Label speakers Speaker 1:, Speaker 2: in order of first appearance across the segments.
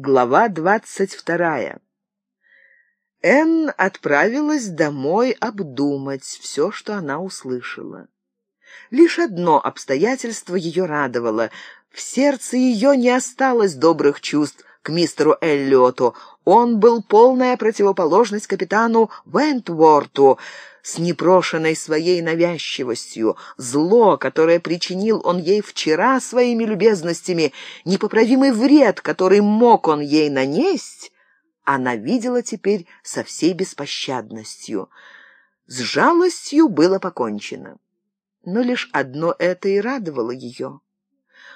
Speaker 1: Глава двадцать вторая. Энн отправилась домой обдумать все, что она услышала. Лишь одно обстоятельство ее радовало. В сердце ее не осталось добрых чувств к мистеру Эллиоту. Он был полная противоположность капитану Вентворту с непрошенной своей навязчивостью. Зло, которое причинил он ей вчера своими любезностями, непоправимый вред, который мог он ей нанесть, она видела теперь со всей беспощадностью. С жалостью было покончено. Но лишь одно это и радовало ее.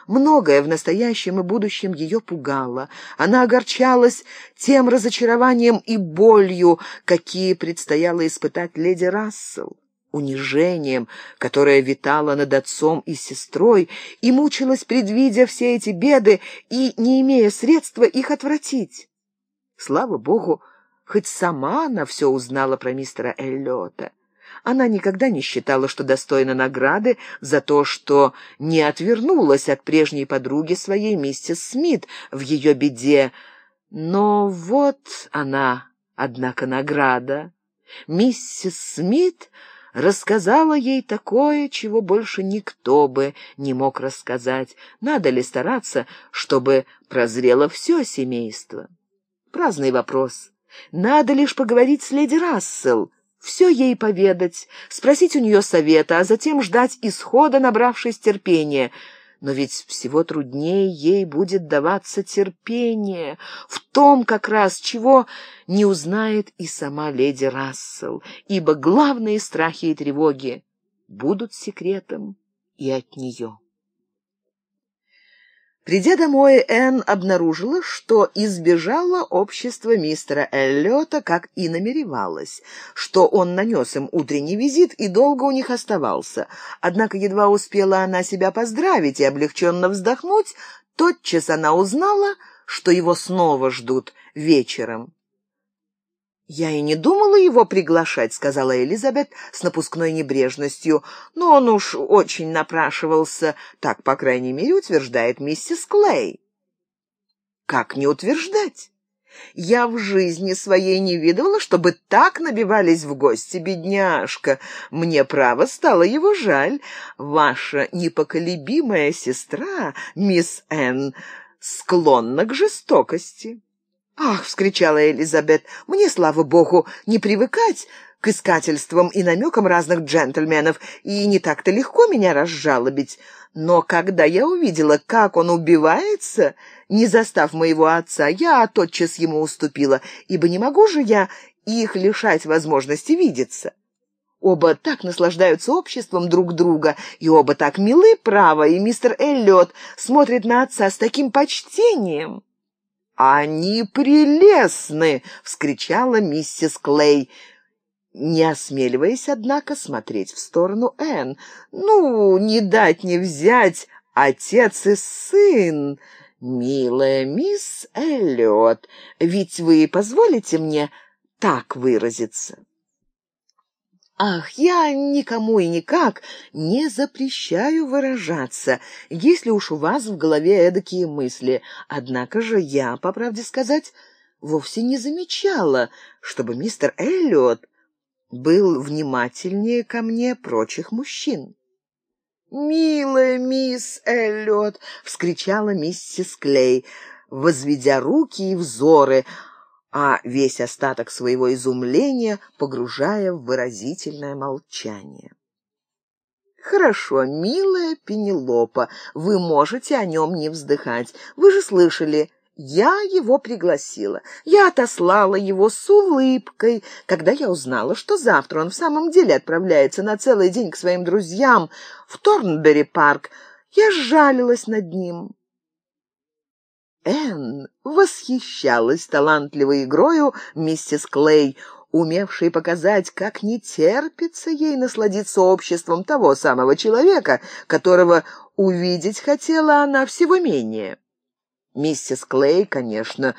Speaker 1: Многое в настоящем и будущем ее пугало. Она огорчалась тем разочарованием и болью, какие предстояло испытать леди Рассел унижением, которое витало над отцом и сестрой, и мучилась, предвидя все эти беды и не имея средства их отвратить. Слава богу, хоть сама она все узнала про мистера Эллиота. Она никогда не считала, что достойна награды за то, что не отвернулась от прежней подруги своей миссис Смит в ее беде. Но вот она, однако, награда. Миссис Смит рассказала ей такое, чего больше никто бы не мог рассказать. Надо ли стараться, чтобы прозрело все семейство? Праздный вопрос. Надо лишь поговорить с леди Рассел все ей поведать, спросить у нее совета, а затем ждать исхода, набравшись терпения. Но ведь всего труднее ей будет даваться терпение в том как раз, чего не узнает и сама леди Рассел, ибо главные страхи и тревоги будут секретом и от нее. Придя домой, Энн обнаружила, что избежала общества мистера Эллиота, как и намеревалась, что он нанес им утренний визит и долго у них оставался. Однако едва успела она себя поздравить и облегченно вздохнуть, тотчас она узнала, что его снова ждут вечером. «Я и не думала его приглашать», — сказала Элизабет с напускной небрежностью. «Но он уж очень напрашивался, так, по крайней мере, утверждает миссис Клей». «Как не утверждать?» Я в жизни своей не видывала, чтобы так набивались в гости, бедняжка. Мне, право, стало его жаль. Ваша непоколебимая сестра, мисс Энн, склонна к жестокости. «Ах!» — вскричала Элизабет. «Мне, слава богу, не привыкать к искательствам и намекам разных джентльменов, и не так-то легко меня разжалобить. Но когда я увидела, как он убивается, не застав моего отца, я тотчас ему уступила, ибо не могу же я их лишать возможности видеться». Оба так наслаждаются обществом друг друга, и оба так милы, право, и мистер Эллиот смотрит на отца с таким почтением. «Они прелестны!» — вскричала миссис Клей, не осмеливаясь, однако, смотреть в сторону Энн. «Ну, не дать не взять, отец и сын!» «Милая мисс Эллиот, ведь вы позволите мне так выразиться?» Ах, я никому и никак не запрещаю выражаться, если уж у вас в голове эдакие мысли. Однако же я, по правде сказать, вовсе не замечала, чтобы мистер Эллиот был внимательнее ко мне прочих мужчин. «Милая мисс Эллиот!» — вскричала миссис Клей, возведя руки и взоры — а весь остаток своего изумления погружая в выразительное молчание. «Хорошо, милая Пенелопа, вы можете о нем не вздыхать. Вы же слышали, я его пригласила. Я отослала его с улыбкой, когда я узнала, что завтра он в самом деле отправляется на целый день к своим друзьям в Торнбери-парк. Я сжалилась над ним. Энн восхищалась талантливой игрою миссис Клей, умевшей показать, как не терпится ей насладиться обществом того самого человека, которого увидеть хотела она всего менее. Миссис Клей, конечно,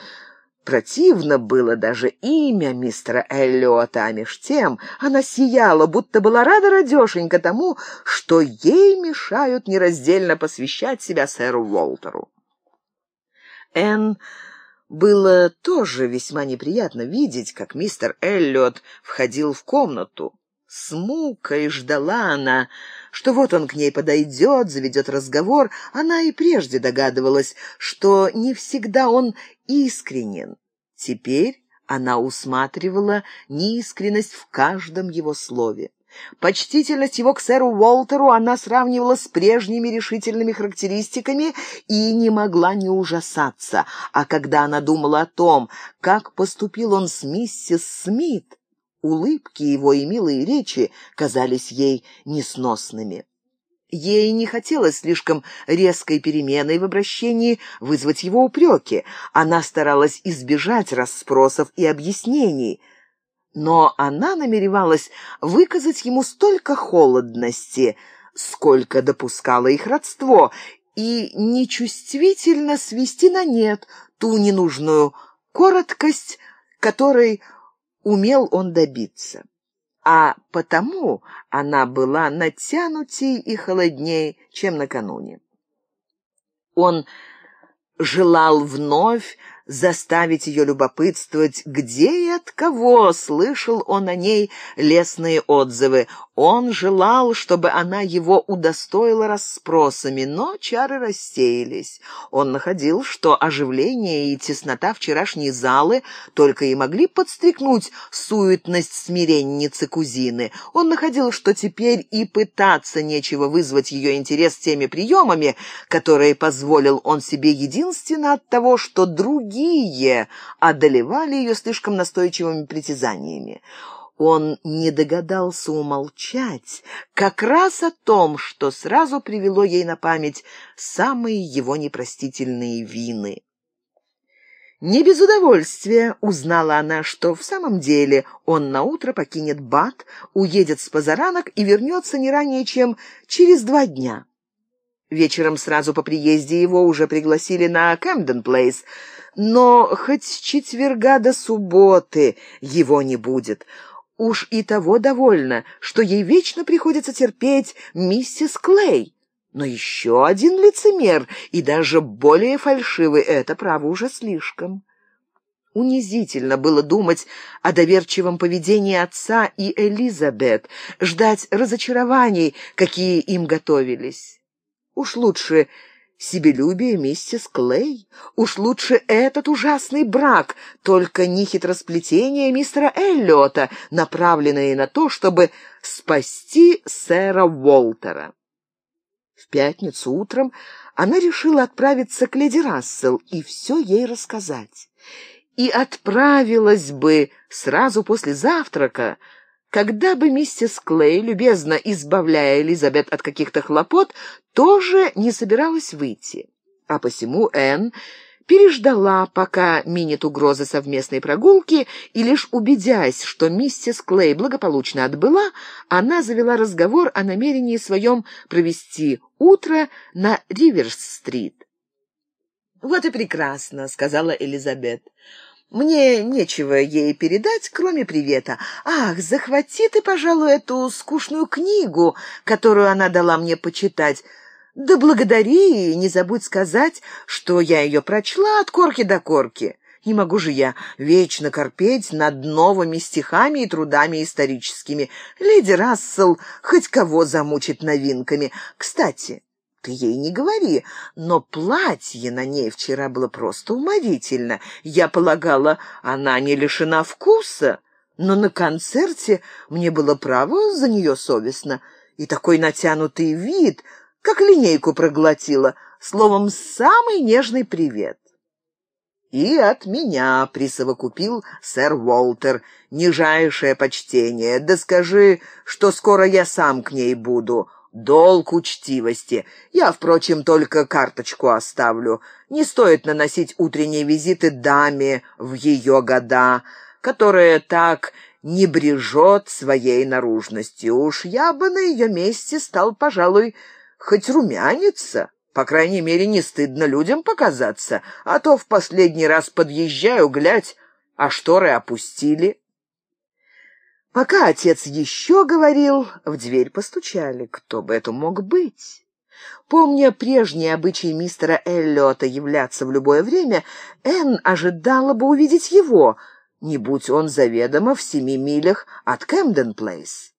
Speaker 1: Противно было даже имя мистера Эллиота, а меж тем она сияла, будто была рада радешенька тому, что ей мешают нераздельно посвящать себя сэру Уолтеру. Энн Было тоже весьма неприятно видеть, как мистер Эллиот входил в комнату. С мукой ждала она, что вот он к ней подойдет, заведет разговор. Она и прежде догадывалась, что не всегда он искренен. Теперь она усматривала неискренность в каждом его слове. Почтительность его к сэру Уолтеру она сравнивала с прежними решительными характеристиками и не могла не ужасаться. А когда она думала о том, как поступил он с миссис Смит, улыбки его и милые речи казались ей несносными. Ей не хотелось слишком резкой переменой в обращении вызвать его упреки. Она старалась избежать расспросов и объяснений — но она намеревалась выказать ему столько холодности, сколько допускало их родство, и нечувствительно свести на нет ту ненужную короткость, которой умел он добиться. А потому она была натянутей и холодней, чем накануне. Он желал вновь заставить ее любопытствовать, где и от кого слышал он о ней лестные отзывы. Он желал, чтобы она его удостоила расспросами, но чары рассеялись. Он находил, что оживление и теснота вчерашней залы только и могли подстрекнуть суетность смиренницы-кузины. Он находил, что теперь и пытаться нечего вызвать ее интерес теми приемами, которые позволил он себе единственно от того, что другие одолевали ее слишком настойчивыми притязаниями он не догадался умолчать как раз о том, что сразу привело ей на память самые его непростительные вины. Не без удовольствия узнала она, что в самом деле он наутро покинет Бат, уедет с позаранок и вернется не ранее, чем через два дня. Вечером сразу по приезде его уже пригласили на Кэмден-Плейс, но хоть с четверга до субботы его не будет — Уж и того довольно, что ей вечно приходится терпеть миссис Клей. Но еще один лицемер, и даже более фальшивый, это право уже слишком. Унизительно было думать о доверчивом поведении отца и Элизабет, ждать разочарований, какие им готовились. Уж лучше себелюбие миссис Клей. Уж лучше этот ужасный брак, только не хитросплетение мистера Эллиота, направленное на то, чтобы спасти сэра Уолтера. В пятницу утром она решила отправиться к леди Рассел и все ей рассказать. И отправилась бы сразу после завтрака, когда бы миссис Клей, любезно избавляя Элизабет от каких-то хлопот, тоже не собиралась выйти. А посему Энн переждала, пока минит угрозы совместной прогулки, и лишь убедясь, что миссис Клей благополучно отбыла, она завела разговор о намерении своем провести утро на Риверс-стрит. «Вот и прекрасно», — сказала Элизабет. Мне нечего ей передать, кроме привета. Ах, захвати ты, пожалуй, эту скучную книгу, которую она дала мне почитать. Да благодари и не забудь сказать, что я ее прочла от корки до корки. Не могу же я вечно корпеть над новыми стихами и трудами историческими. Леди Рассел хоть кого замучит новинками. Кстати, ты ей не говори, но платье на ней вчера было просто уморительно. Я полагала, она не лишена вкуса, но на концерте мне было право за нее совестно. И такой натянутый вид, как линейку проглотила, словом, самый нежный привет. И от меня присовокупил сэр Уолтер. Нижайшее почтение. Да скажи, что скоро я сам к ней буду долг учтивости. Я, впрочем, только карточку оставлю. Не стоит наносить утренние визиты даме в ее года, которая так не брежет своей наружностью. Уж я бы на ее месте стал, пожалуй, хоть румяниться. По крайней мере, не стыдно людям показаться, а то в последний раз подъезжаю, глядь, а шторы опустили. Пока отец еще говорил, в дверь постучали. Кто бы это мог быть? Помня прежние обычаи мистера Эллиота являться в любое время, Энн ожидала бы увидеть его, не будь он заведомо в семи милях от Кэмден-Плейс.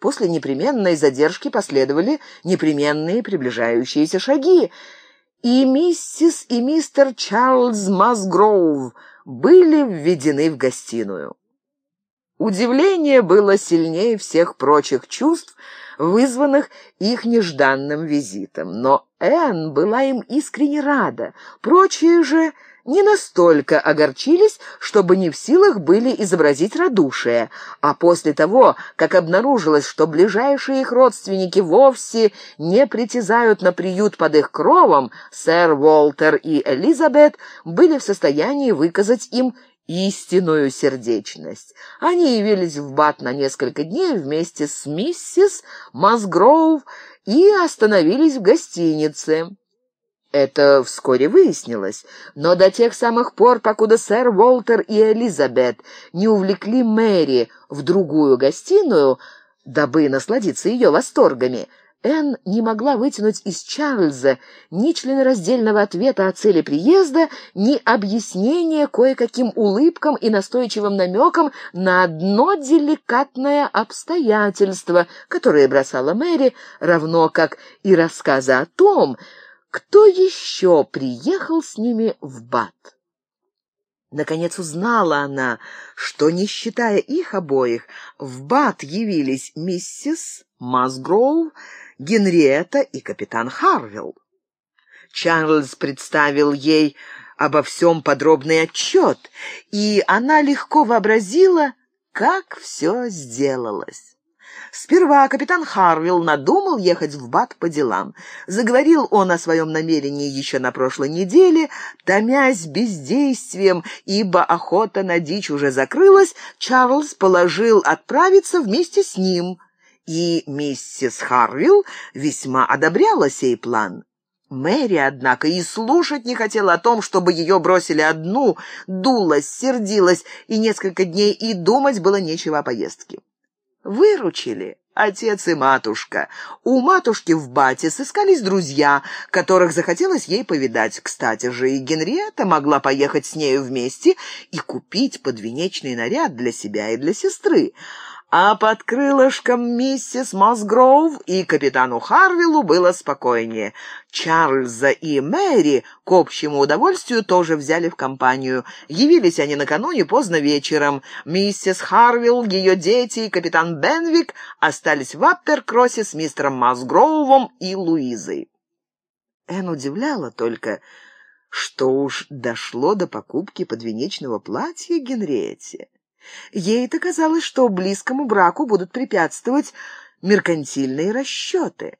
Speaker 1: После непременной задержки последовали непременные приближающиеся шаги, и миссис и мистер Чарльз Масгроув были введены в гостиную. Удивление было сильнее всех прочих чувств, вызванных их нежданным визитом. Но Энн была им искренне рада. Прочие же не настолько огорчились, чтобы не в силах были изобразить радушие, а после того, как обнаружилось, что ближайшие их родственники вовсе не притязают на приют под их кровом, сэр Уолтер и Элизабет были в состоянии выказать им истинную сердечность. Они явились в Бат на несколько дней вместе с миссис Масгроув и остановились в гостинице. Это вскоре выяснилось, но до тех самых пор, покуда сэр Уолтер и Элизабет не увлекли Мэри в другую гостиную, дабы насладиться ее восторгами, Энн не могла вытянуть из Чарльза ни членораздельного ответа о цели приезда, ни объяснения кое-каким улыбкам и настойчивым намекам на одно деликатное обстоятельство, которое бросала Мэри, равно как и рассказы о том, кто еще приехал с ними в Бат. Наконец узнала она, что, не считая их обоих, в Бат явились миссис Масгроув, Генриетта и капитан Харвилл. Чарльз представил ей обо всем подробный отчет, и она легко вообразила, как все сделалось. Сперва капитан Харвилл надумал ехать в Бат по делам. Заговорил он о своем намерении еще на прошлой неделе, томясь бездействием, ибо охота на дичь уже закрылась, Чарльз положил отправиться вместе с ним, и миссис Харвилл весьма одобряла сей план. Мэри, однако, и слушать не хотела о том, чтобы ее бросили одну, дулась, сердилась, и несколько дней и думать было нечего о поездке. Выручили отец и матушка. У матушки в бате сыскались друзья, которых захотелось ей повидать. Кстати же, и Генриетта могла поехать с нею вместе и купить подвенечный наряд для себя и для сестры а под крылышком миссис Мосгроув и капитану Харвиллу было спокойнее. Чарльза и Мэри к общему удовольствию тоже взяли в компанию. Явились они накануне поздно вечером. Миссис Харвилл, ее дети и капитан Бенвик остались в Апперкроссе с мистером Мосгроувом и Луизой. Эн удивляла только, что уж дошло до покупки подвенечного платья Генриетте. Ей-то казалось, что близкому браку будут препятствовать меркантильные расчеты.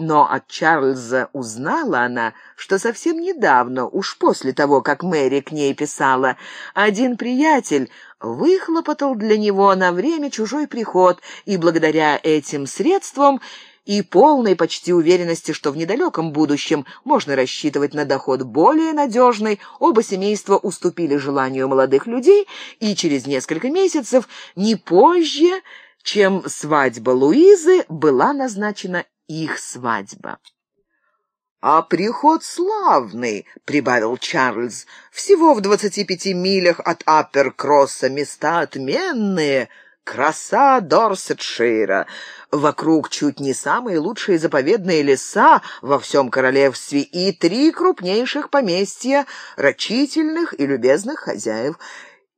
Speaker 1: Но от Чарльза узнала она, что совсем недавно, уж после того, как Мэри к ней писала, один приятель выхлопотал для него на время чужой приход, и благодаря этим средствам и полной почти уверенности, что в недалеком будущем можно рассчитывать на доход более надежный, оба семейства уступили желанию молодых людей, и через несколько месяцев, не позже, чем свадьба Луизы, была назначена их свадьба. «А приход славный», — прибавил Чарльз, — «всего в двадцати пяти милях от Апперкросса места отменные». Краса Дорсетшира. Вокруг чуть не самые лучшие заповедные леса во всем королевстве и три крупнейших поместья рачительных и любезных хозяев.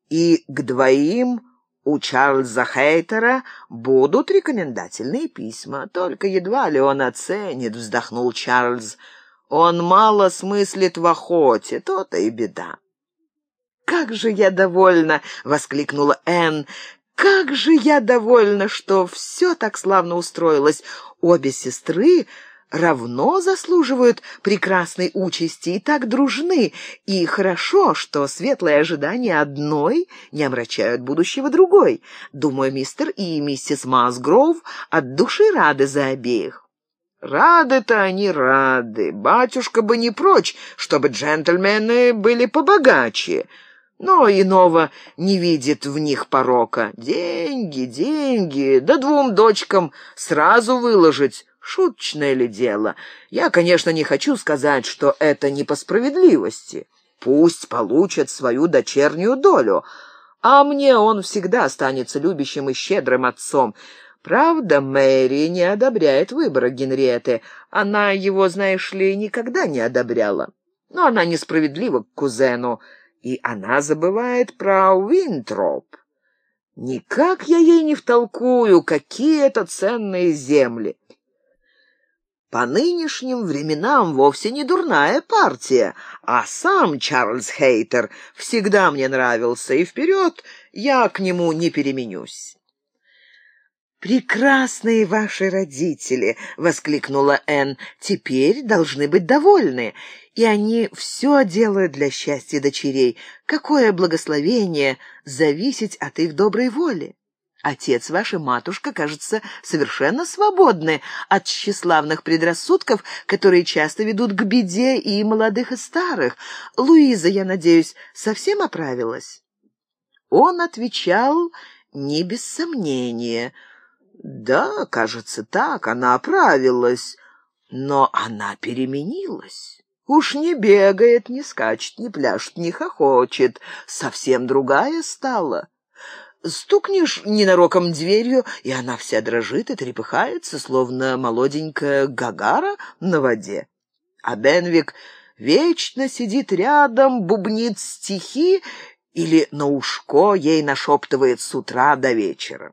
Speaker 1: И к двоим у Чарльза Хейтера будут рекомендательные письма. Только едва ли он оценит, вздохнул Чарльз. Он мало смыслит в охоте, то-то и беда. «Как же я довольна!» — воскликнула Энн. Как же я довольна, что все так славно устроилось. Обе сестры равно заслуживают прекрасной участи и так дружны, и хорошо, что светлые ожидания одной не омрачают будущего другой. Думаю, мистер и миссис Масгров от души рады за обеих. Рады-то они рады. Батюшка бы не прочь, чтобы джентльмены были побогаче но иного не видит в них порока. Деньги, деньги, да двум дочкам сразу выложить. Шуточное ли дело? Я, конечно, не хочу сказать, что это не по справедливости. Пусть получат свою дочернюю долю, а мне он всегда останется любящим и щедрым отцом. Правда, Мэри не одобряет выбора Генриеты. Она его, знаешь ли, никогда не одобряла. Но она несправедлива к кузену, и она забывает про Уинтроп. Никак я ей не втолкую, какие это ценные земли. По нынешним временам вовсе не дурная партия, а сам Чарльз Хейтер всегда мне нравился, и вперед я к нему не переменюсь. «Прекрасные ваши родители!» — воскликнула Энн. «Теперь должны быть довольны, и они все делают для счастья дочерей. Какое благословение зависеть от их доброй воли!» Отец ваш и матушка, кажется, совершенно свободны от тщеславных предрассудков, которые часто ведут к беде и молодых, и старых. Луиза, я надеюсь, совсем оправилась?» Он отвечал не без сомнения. «Да, кажется, так, она оправилась, но она переменилась». Уж не бегает, не скачет, не пляшет, не хохочет. Совсем другая стала. Стукнешь ненароком дверью, и она вся дрожит и трепыхается, словно молоденькая гагара на воде. А Бенвик вечно сидит рядом, бубнит стихи или на ушко ей нашептывает с утра до вечера.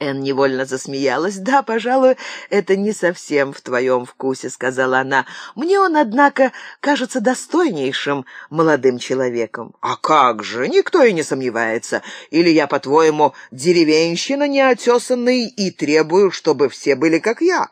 Speaker 1: Эн невольно засмеялась. «Да, пожалуй, это не совсем в твоем вкусе», — сказала она. «Мне он, однако, кажется достойнейшим молодым человеком». «А как же? Никто и не сомневается. Или я, по-твоему, деревенщина неотесанный и требую, чтобы все были как я?»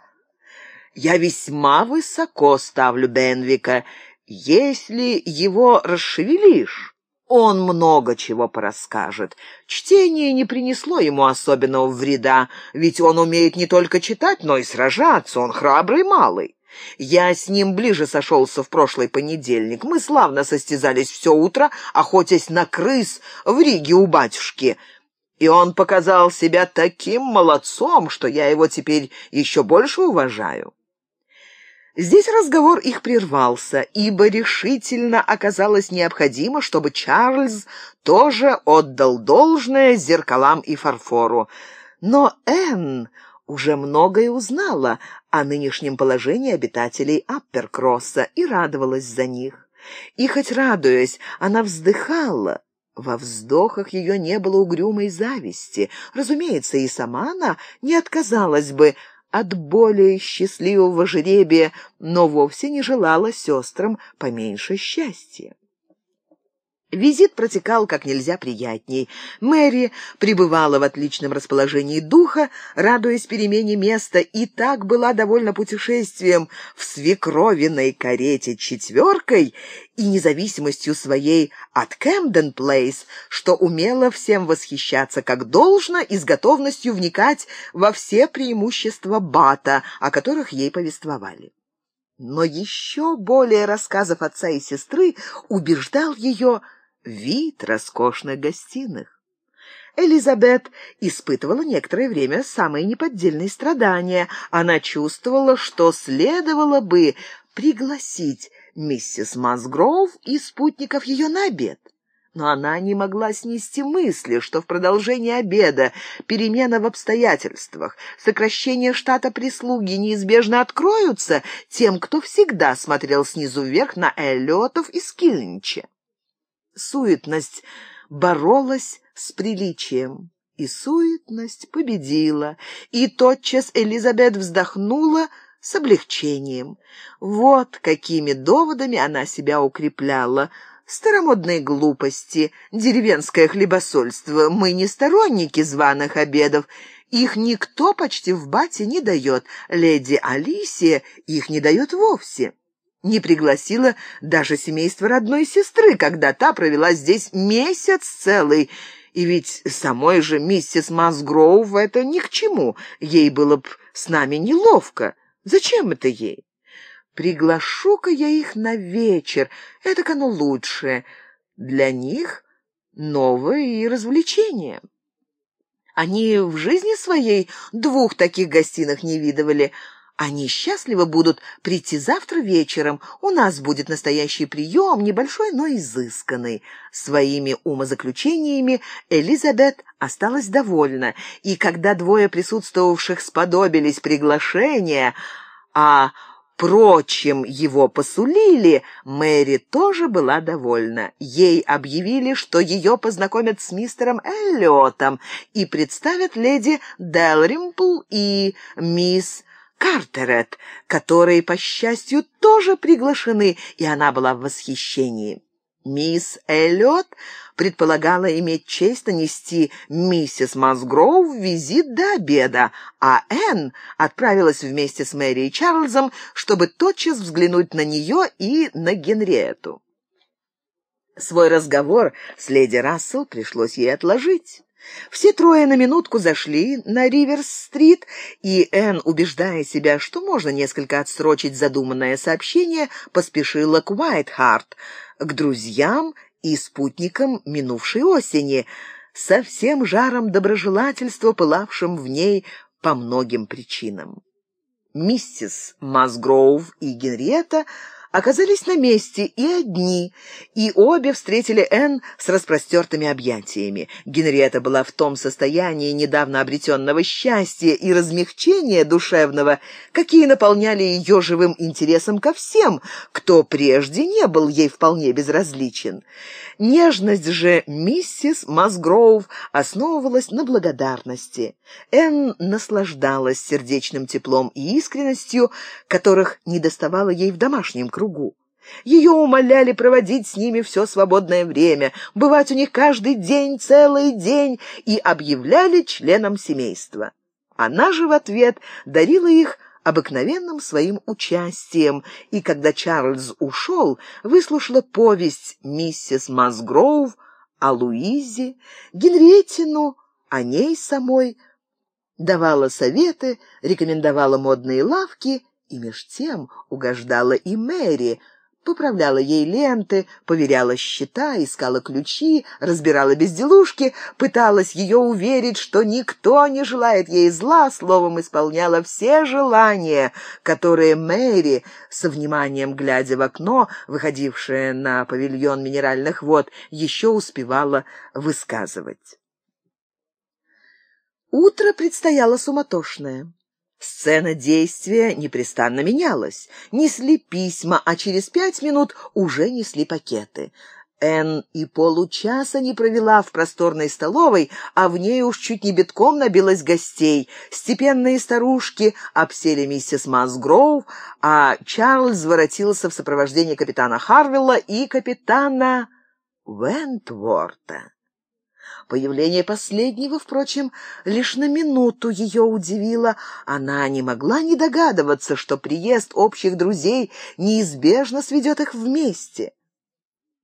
Speaker 1: «Я весьма высоко ставлю Бенвика. Если его расшевелишь...» Он много чего порасскажет. Чтение не принесло ему особенного вреда, ведь он умеет не только читать, но и сражаться, он храбрый малый. Я с ним ближе сошелся в прошлый понедельник. Мы славно состязались все утро, охотясь на крыс в Риге у батюшки. И он показал себя таким молодцом, что я его теперь еще больше уважаю. Здесь разговор их прервался, ибо решительно оказалось необходимо, чтобы Чарльз тоже отдал должное зеркалам и фарфору. Но Энн уже многое узнала о нынешнем положении обитателей Апперкросса и радовалась за них. И хоть радуясь, она вздыхала, во вздохах ее не было угрюмой зависти. Разумеется, и сама она не отказалась бы от более счастливого жребия, но вовсе не желала сестрам поменьше счастья. Визит протекал как нельзя приятней. Мэри пребывала в отличном расположении духа, радуясь перемене места, и так была довольна путешествием в свекровиной карете четверкой и независимостью своей от Кэмден Плейс, что умела всем восхищаться как должно и с готовностью вникать во все преимущества Бата, о которых ей повествовали. Но еще более рассказов отца и сестры убеждал ее вид роскошных гостиных. Элизабет испытывала некоторое время самые неподдельные страдания. Она чувствовала, что следовало бы пригласить миссис Масгроув и спутников ее на обед. Но она не могла снести мысли, что в продолжении обеда перемена в обстоятельствах, сокращение штата прислуги неизбежно откроются тем, кто всегда смотрел снизу вверх на Эллиотов и Скильнича суетность боролась с приличием. И суетность победила, и тотчас Элизабет вздохнула с облегчением. Вот какими доводами она себя укрепляла. Старомодные глупости, деревенское хлебосольство. Мы не сторонники званых обедов. Их никто почти в бате не дает. Леди Алисия их не дает вовсе не пригласила даже семейство родной сестры, когда та провела здесь месяц целый. И ведь самой же миссис Масгроув это ни к чему. Ей было б с нами неловко. Зачем это ей? Приглашу-ка я их на вечер. Это оно лучшее. Для них новое и развлечение. Они в жизни своей двух таких гостиных не видывали. Они счастливо будут прийти завтра вечером. У нас будет настоящий прием, небольшой, но изысканный. Своими умозаключениями Элизабет осталась довольна, и когда двое присутствовавших сподобились приглашения, а прочим его посулили, Мэри тоже была довольна. Ей объявили, что ее познакомят с мистером Эллиотом и представят леди Делримпл и мисс Картерет, которые, по счастью, тоже приглашены, и она была в восхищении. Мисс Эллиот предполагала иметь честь нанести миссис Масгроув визит до обеда, а Энн отправилась вместе с Мэри и Чарльзом, чтобы тотчас взглянуть на нее и на Генриету. Свой разговор с леди Рассел пришлось ей отложить. Все трое на минутку зашли на Риверс-стрит, и Энн, убеждая себя, что можно несколько отсрочить задуманное сообщение, поспешила к Уайтхарт, к друзьям и спутникам минувшей осени, со всем жаром доброжелательства, пылавшим в ней по многим причинам. Миссис Масгроув и Генриетта оказались на месте и одни, и обе встретили Энн с распростертыми объятиями. Генриетта была в том состоянии недавно обретенного счастья и размягчения душевного, какие наполняли ее живым интересом ко всем, кто прежде не был ей вполне безразличен. Нежность же миссис Масгроув основывалась на благодарности. Энн наслаждалась сердечным теплом и искренностью, которых недоставало ей в домашнем кругу. Ее умоляли проводить с ними все свободное время, бывать у них каждый день, целый день, и объявляли членом семейства. Она же в ответ дарила их обыкновенным своим участием, и когда Чарльз ушел, выслушала повесть миссис Масгроув о Луизе, Генриеттину, о ней самой, давала советы, рекомендовала модные лавки и меж тем угождала и Мэри, поправляла ей ленты, поверяла счета, искала ключи, разбирала безделушки, пыталась ее уверить, что никто не желает ей зла, словом, исполняла все желания, которые Мэри, со вниманием глядя в окно, выходившее на павильон минеральных вод, еще успевала высказывать. Утро предстояло суматошное. Сцена действия непрестанно менялась. Несли письма, а через пять минут уже несли пакеты. Энн и получаса не провела в просторной столовой, а в ней уж чуть не битком набилось гостей. Степенные старушки обсели миссис Масгроув, а Чарльз воротился в сопровождении капитана Харвилла и капитана Вентворта. Появление последнего, впрочем, лишь на минуту ее удивило. Она не могла не догадываться, что приезд общих друзей неизбежно сведет их вместе.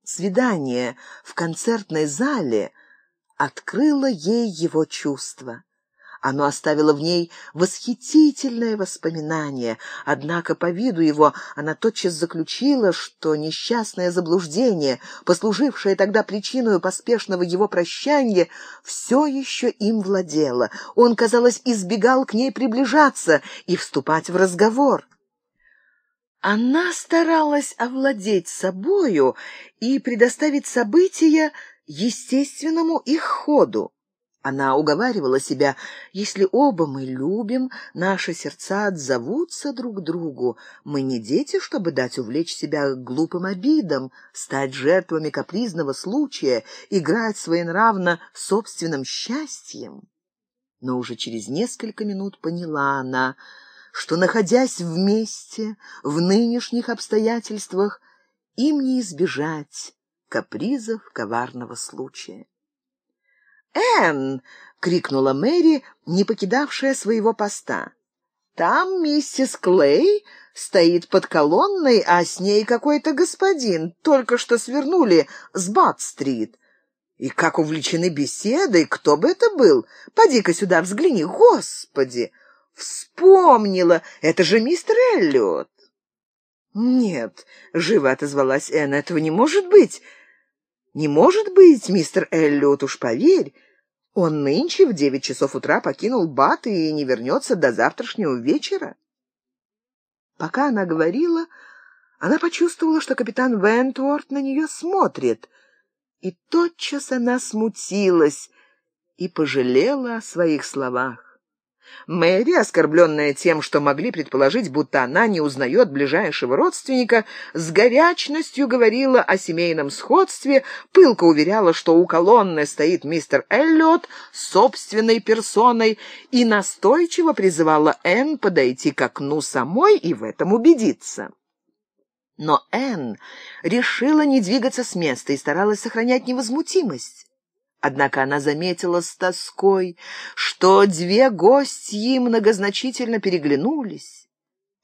Speaker 1: Свидание в концертной зале открыло ей его чувства. Оно оставило в ней восхитительное воспоминание, однако по виду его она тотчас заключила, что несчастное заблуждение, послужившее тогда причиной поспешного его прощания, все еще им владело. Он, казалось, избегал к ней приближаться и вступать в разговор. Она старалась овладеть собою и предоставить события естественному их ходу. Она уговаривала себя, если оба мы любим, наши сердца отзовутся друг другу. Мы не дети, чтобы дать увлечь себя глупым обидам, стать жертвами капризного случая, играть своенравно собственным счастьем. Но уже через несколько минут поняла она, что, находясь вместе в нынешних обстоятельствах, им не избежать капризов коварного случая. «Энн!» — крикнула Мэри, не покидавшая своего поста. «Там миссис Клей стоит под колонной, а с ней какой-то господин. Только что свернули с Бат-стрит. И как увлечены беседой, кто бы это был? Поди-ка сюда, взгляни, господи!» «Вспомнила! Это же мистер Эллиот!» «Нет», — живо отозвалась Энн, — «этого не может быть. Не может быть, мистер Эллиот, уж поверь. Он нынче в девять часов утра покинул Бат и не вернется до завтрашнего вечера. Пока она говорила, она почувствовала, что капитан Вентворд на нее смотрит, и тотчас она смутилась и пожалела о своих словах. Мэри, оскорбленная тем, что могли предположить, будто она не узнает ближайшего родственника, с горячностью говорила о семейном сходстве, пылко уверяла, что у колонны стоит мистер Эллиот собственной персоной и настойчиво призывала Энн подойти к окну самой и в этом убедиться. Но Энн решила не двигаться с места и старалась сохранять невозмутимость. Однако она заметила с тоской, что две гостьи многозначительно переглянулись,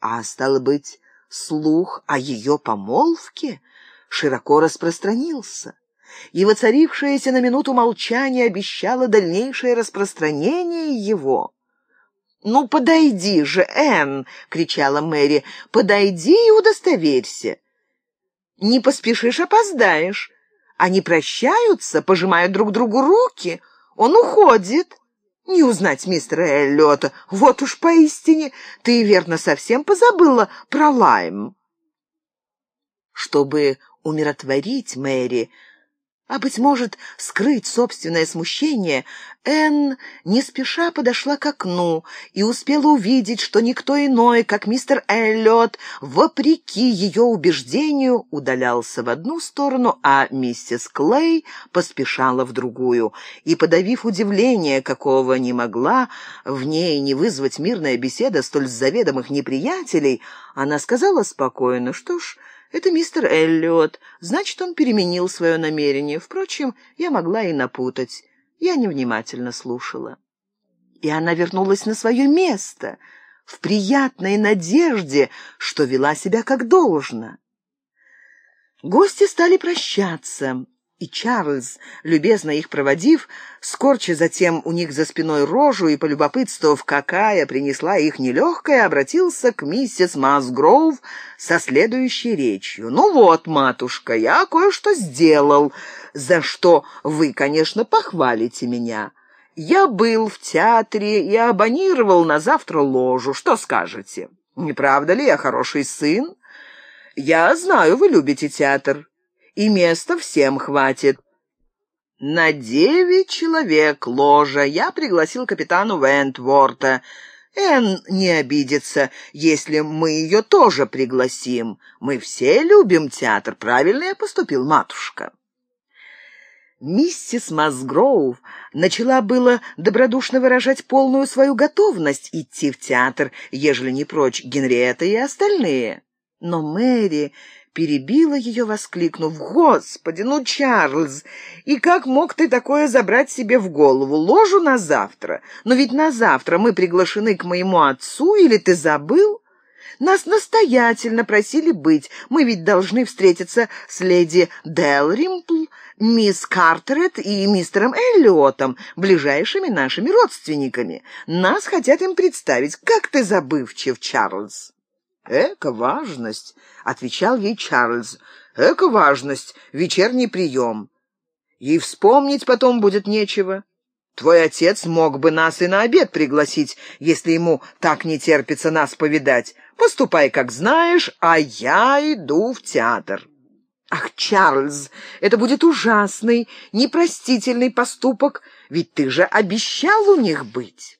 Speaker 1: а, стало быть, слух о ее помолвке широко распространился, и воцарившееся на минуту молчание обещало дальнейшее распространение его. «Ну, подойди же, Энн!» — кричала Мэри. «Подойди и удостоверься. Не поспешишь, опоздаешь. Они прощаются, пожимают друг другу руки. Он уходит. Не узнать мистера Эллиота. Вот уж поистине, ты, верно, совсем позабыла про Лайм. Чтобы умиротворить Мэри, а, быть может, скрыть собственное смущение, Энн не спеша подошла к окну и успела увидеть, что никто иной, как мистер Эллиот, вопреки ее убеждению, удалялся в одну сторону, а миссис Клей поспешала в другую. И, подавив удивление, какого не могла в ней не вызвать мирная беседа столь заведомых неприятелей, она сказала спокойно, что ж, это мистер Эллиот. Значит, он переменил свое намерение. Впрочем, я могла и напутать. Я невнимательно слушала. И она вернулась на свое место, в приятной надежде, что вела себя как должно. Гости стали прощаться и Чарльз, любезно их проводив, скорча затем у них за спиной рожу и полюбопытствовав, какая принесла их нелегкая, обратился к миссис Масгроув со следующей речью. «Ну вот, матушка, я кое-что сделал, за что вы, конечно, похвалите меня. Я был в театре и абонировал на завтра ложу. Что скажете? Не правда ли я хороший сын? Я знаю, вы любите театр» и места всем хватит. На девять человек ложа я пригласил капитану Вентворта. Эн не обидится, если мы ее тоже пригласим. Мы все любим театр, правильно я поступил, матушка?» Миссис Масгроув начала было добродушно выражать полную свою готовность идти в театр, ежели не прочь Генриетта и остальные. Но Мэри перебила ее, воскликнув, «Господи, ну, Чарльз, и как мог ты такое забрать себе в голову? Ложу на завтра? Но ведь на завтра мы приглашены к моему отцу, или ты забыл?» Нас настоятельно просили быть. Мы ведь должны встретиться с леди Делримпл, мисс Картерет и мистером Эллиотом, ближайшими нашими родственниками. Нас хотят им представить. Как ты забывчив, Чарльз!» «Эка важность», — отвечал ей Чарльз. «Эка важность, вечерний прием. Ей вспомнить потом будет нечего. Твой отец мог бы нас и на обед пригласить, если ему так не терпится нас повидать. Поступай, как знаешь, а я иду в театр». «Ах, Чарльз, это будет ужасный, непростительный поступок, ведь ты же обещал у них быть».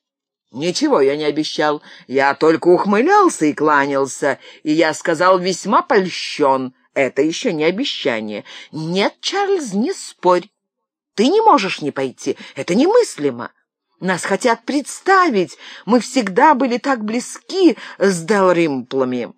Speaker 1: «Ничего я не обещал. Я только ухмылялся и кланялся, и я сказал весьма польщен. Это еще не обещание. Нет, Чарльз, не спорь. Ты не можешь не пойти. Это немыслимо. Нас хотят представить. Мы всегда были так близки с Делримплами.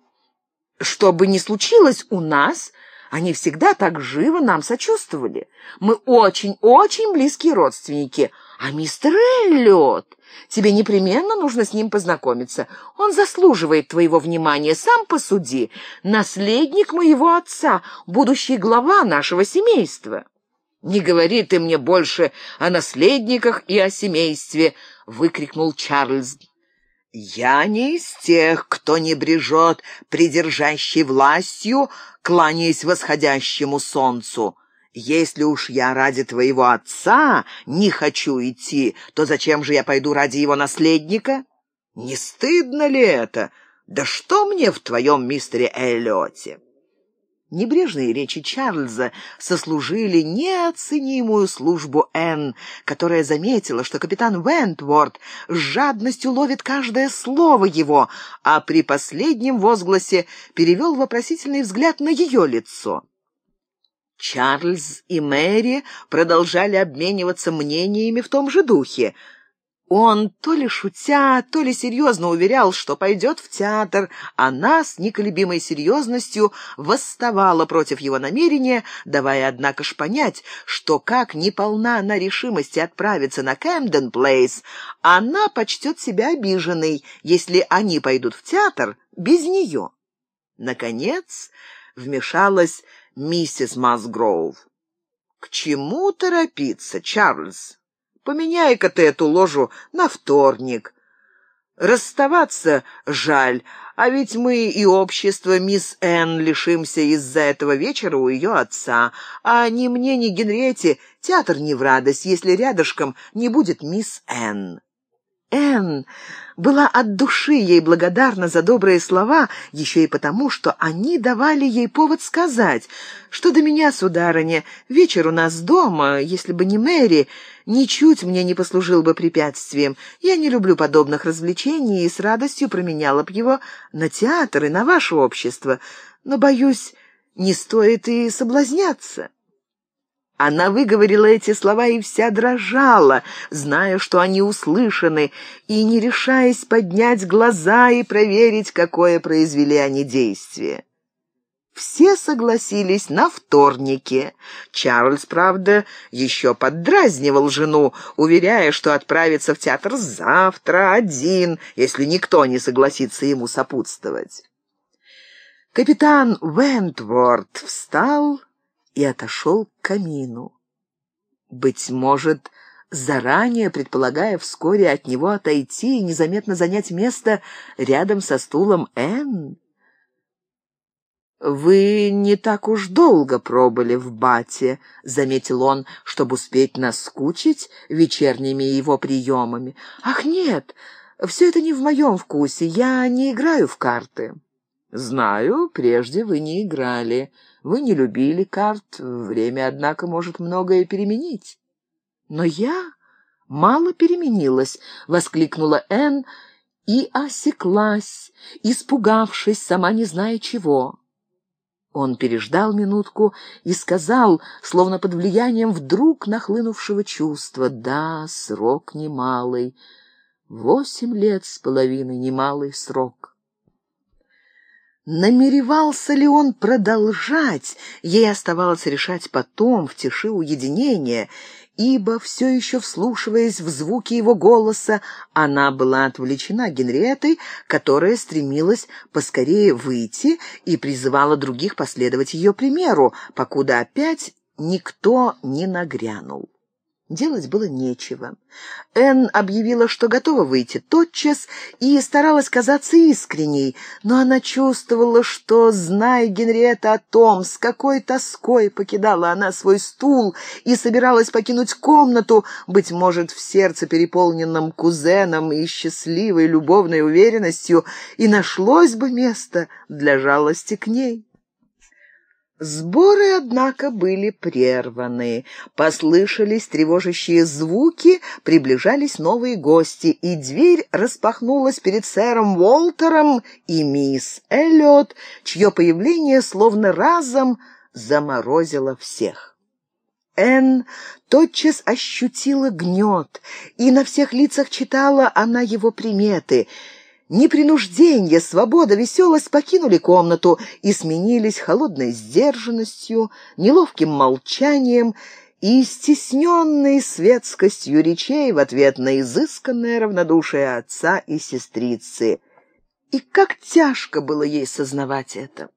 Speaker 1: Что бы ни случилось у нас, они всегда так живо нам сочувствовали. Мы очень-очень близкие родственники. А мистер Эллиот... Тебе непременно нужно с ним познакомиться. Он заслуживает твоего внимания. Сам посуди. Наследник моего отца, будущий глава нашего семейства». «Не говори ты мне больше о наследниках и о семействе!» — выкрикнул Чарльз. «Я не из тех, кто не брежет, придержащий властью, кланяясь восходящему солнцу. Если уж я ради твоего отца не хочу идти, то зачем же я пойду ради его наследника? Не стыдно ли это? Да что мне в твоем мистере Эллиоте?» Небрежные речи Чарльза сослужили неоценимую службу Энн, которая заметила, что капитан Вентворд с жадностью ловит каждое слово его, а при последнем возгласе перевел вопросительный взгляд на ее лицо. Чарльз и Мэри продолжали обмениваться мнениями в том же духе — он то ли шутя, то ли серьезно уверял, что пойдет в театр, а она с неколебимой серьезностью восставала против его намерения, давая, однако ж, понять, что как не полна она решимости отправиться на Кэмден Плейс, она почтет себя обиженной, если они пойдут в театр без нее. Наконец вмешалась миссис Масгроув. «К чему торопиться, Чарльз?» Поменяй-ка ты эту ложу на вторник. Расставаться жаль, а ведь мы и общество мисс Энн лишимся из-за этого вечера у ее отца. А ни мне, ни Генриете театр не в радость, если рядышком не будет мисс Энн. Энн была от души ей благодарна за добрые слова, еще и потому, что они давали ей повод сказать, что до меня, сударыня, вечер у нас дома, если бы не Мэри, ничуть мне не послужил бы препятствием. Я не люблю подобных развлечений и с радостью променяла б его на театр и на ваше общество, но, боюсь, не стоит и соблазняться». Она выговорила эти слова и вся дрожала, зная, что они услышаны, и не решаясь поднять глаза и проверить, какое произвели они действие. Все согласились на вторнике. Чарльз, правда, еще поддразнивал жену, уверяя, что отправится в театр завтра один, если никто не согласится ему сопутствовать. Капитан Вентворд встал и отошел к камину. Быть может, заранее предполагая вскоре от него отойти и незаметно занять место рядом со стулом Энн? «Вы не так уж долго пробыли в бате», — заметил он, чтобы успеть наскучить вечерними его приемами. «Ах, нет, все это не в моем вкусе, я не играю в карты». «Знаю, прежде вы не играли. Вы не любили карт. Время, однако, может многое переменить». «Но я мало переменилась», — воскликнула Энн и осеклась, испугавшись, сама не зная чего. Он переждал минутку и сказал, словно под влиянием вдруг нахлынувшего чувства, «Да, срок немалый. Восемь лет с половиной немалый срок». Намеревался ли он продолжать, ей оставалось решать потом, в тиши уединения, ибо, все еще вслушиваясь в звуки его голоса, она была отвлечена Генриетой, которая стремилась поскорее выйти и призывала других последовать ее примеру, покуда опять никто не нагрянул. Делать было нечего. Энн объявила, что готова выйти тотчас, и старалась казаться искренней, но она чувствовала, что, зная Генриетта о том, с какой тоской покидала она свой стул и собиралась покинуть комнату, быть может, в сердце переполненном кузеном и счастливой любовной уверенностью, и нашлось бы место для жалости к ней. Сборы, однако, были прерваны. Послышались тревожащие звуки, приближались новые гости, и дверь распахнулась перед сэром Уолтером и мисс Эллиот, чье появление словно разом заморозило всех. Энн тотчас ощутила гнет, и на всех лицах читала она его приметы — Непринуждение, свобода, веселость покинули комнату и сменились холодной сдержанностью, неловким молчанием и стесненной светскостью речей в ответ на изысканное равнодушие отца и сестрицы. И как тяжко было ей сознавать это.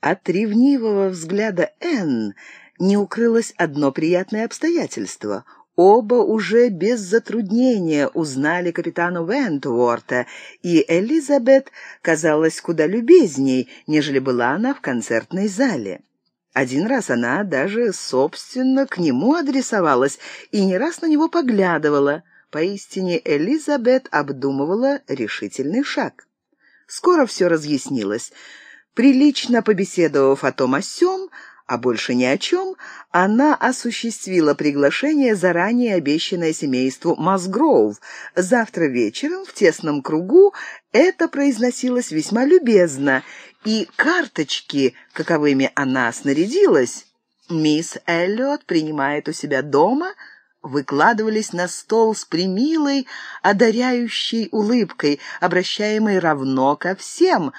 Speaker 1: От ревнивого взгляда Энн не укрылось одно приятное обстоятельство — Оба уже без затруднения узнали капитана Вентворта, и Элизабет казалась куда любезней, нежели была она в концертной зале. Один раз она даже, собственно, к нему адресовалась и не раз на него поглядывала. Поистине Элизабет обдумывала решительный шаг. Скоро все разъяснилось. Прилично побеседовав о том о сём, а больше ни о чем, она осуществила приглашение, заранее обещанное семейству Масгроув. Завтра вечером в тесном кругу это произносилось весьма любезно, и карточки, каковыми она снарядилась, мисс Эллиот принимает у себя дома, выкладывались на стол с примилой, одаряющей улыбкой, обращаемой равно ко всем.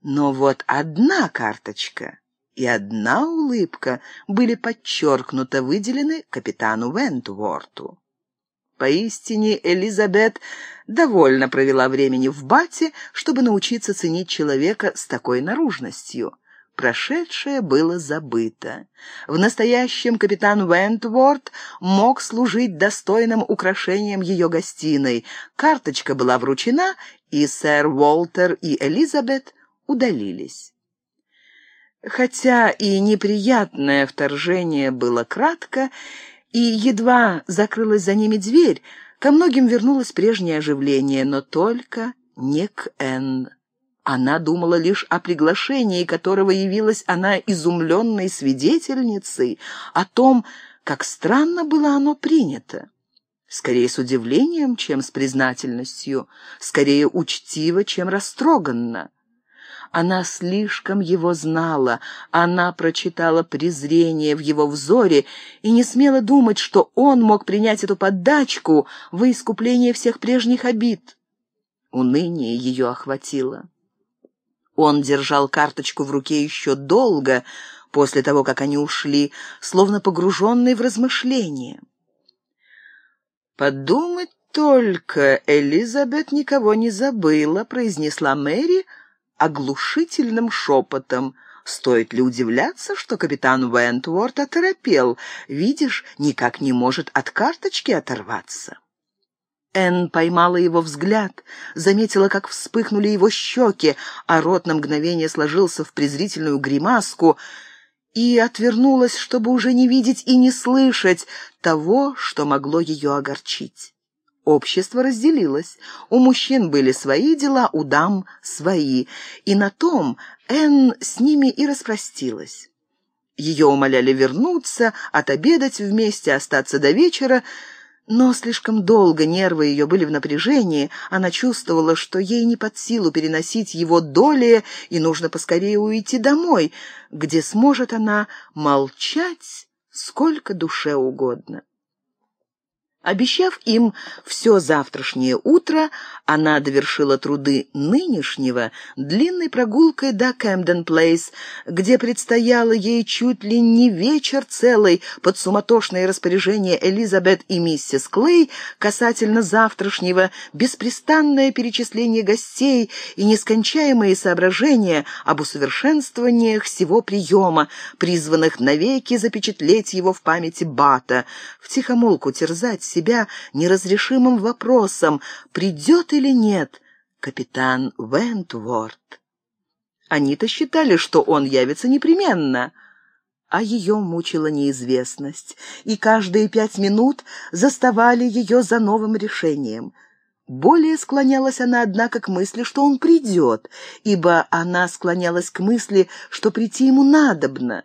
Speaker 1: Но вот одна карточка и одна улыбка были подчеркнуто выделены капитану Вентворту. Поистине, Элизабет довольно провела времени в бате, чтобы научиться ценить человека с такой наружностью. Прошедшее было забыто. В настоящем капитан Вентворд мог служить достойным украшением ее гостиной. Карточка была вручена, и сэр Уолтер и Элизабет удалились. Хотя и неприятное вторжение было кратко, и едва закрылась за ними дверь, ко многим вернулось прежнее оживление, но только не к Энн. Она думала лишь о приглашении, которого явилась она изумленной свидетельницей, о том, как странно было оно принято. Скорее с удивлением, чем с признательностью, скорее учтиво, чем растроганно. Она слишком его знала, она прочитала презрение в его взоре и не смела думать, что он мог принять эту поддачку во искупление всех прежних обид. Уныние ее охватило. Он держал карточку в руке еще долго, после того, как они ушли, словно погруженный в размышления. «Подумать только, Элизабет никого не забыла», — произнесла Мэри, — оглушительным шепотом. Стоит ли удивляться, что капитан Вентворд оторопел? Видишь, никак не может от карточки оторваться. Энн поймала его взгляд, заметила, как вспыхнули его щеки, а рот на мгновение сложился в презрительную гримаску и отвернулась, чтобы уже не видеть и не слышать того, что могло ее огорчить. Общество разделилось. У мужчин были свои дела, у дам свои. И на том Энн с ними и распростилась. Ее умоляли вернуться, отобедать вместе, остаться до вечера, но слишком долго нервы ее были в напряжении, она чувствовала, что ей не под силу переносить его доли, и нужно поскорее уйти домой, где сможет она молчать сколько душе угодно. Обещав им все завтрашнее утро, она довершила труды нынешнего длинной прогулкой до Кэмден-Плейс, где предстояло ей чуть ли не вечер целый под суматошное распоряжение Элизабет и миссис Клей касательно завтрашнего, беспрестанное перечисление гостей и нескончаемые соображения об усовершенствованиях всего приема, призванных навеки запечатлеть его в памяти Бата, втихомолку терзать себя неразрешимым вопросом, придет или нет капитан Вентворд. Они-то считали, что он явится непременно, а ее мучила неизвестность, и каждые пять минут заставали ее за новым решением. Более склонялась она, однако, к мысли, что он придет, ибо она склонялась к мысли, что прийти ему надобно.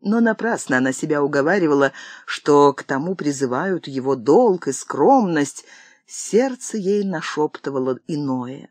Speaker 1: Но напрасно она себя уговаривала, что к тому призывают его долг и скромность. Сердце ей нашептывало иное.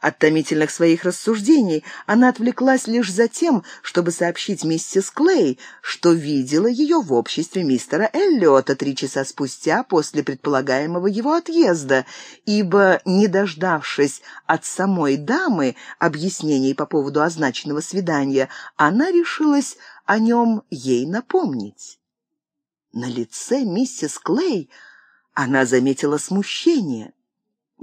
Speaker 1: От томительных своих рассуждений она отвлеклась лишь за тем, чтобы сообщить миссис Клей, что видела ее в обществе мистера Эллиота три часа спустя после предполагаемого его отъезда, ибо, не дождавшись от самой дамы объяснений по поводу означенного свидания, она решилась о нем ей напомнить. На лице миссис Клей она заметила смущение.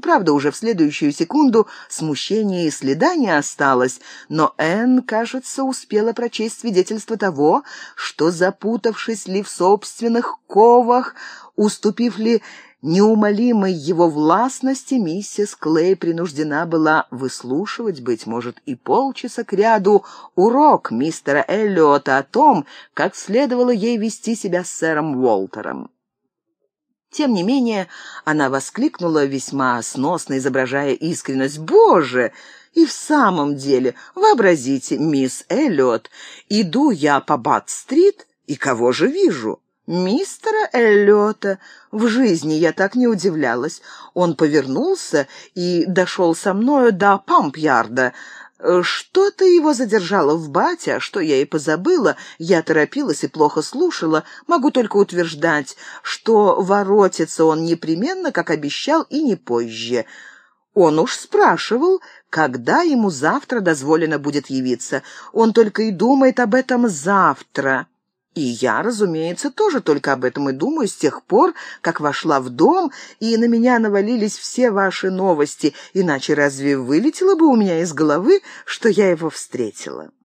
Speaker 1: Правда, уже в следующую секунду смущения и следа не осталось, но Энн, кажется, успела прочесть свидетельство того, что, запутавшись ли в собственных ковах, уступив ли неумолимой его властности миссис Клей принуждена была выслушивать, быть может, и полчаса кряду урок мистера Эллиота о том, как следовало ей вести себя с сэром Уолтером. Тем не менее, она воскликнула весьма сносно, изображая искренность. «Боже! И в самом деле, вообразите, мисс Эллиот, иду я по Бат-стрит, и кого же вижу?» «Мистера Эллиота. В жизни я так не удивлялась. Он повернулся и дошел со мною до Памп-Ярда. Что-то его задержало в бате, а что я и позабыла. Я торопилась и плохо слушала. Могу только утверждать, что воротится он непременно, как обещал, и не позже». Он уж спрашивал, когда ему завтра дозволено будет явиться. Он только и думает об этом завтра. И я, разумеется, тоже только об этом и думаю с тех пор, как вошла в дом, и на меня навалились все ваши новости, иначе разве вылетело бы у меня из головы, что я его встретила?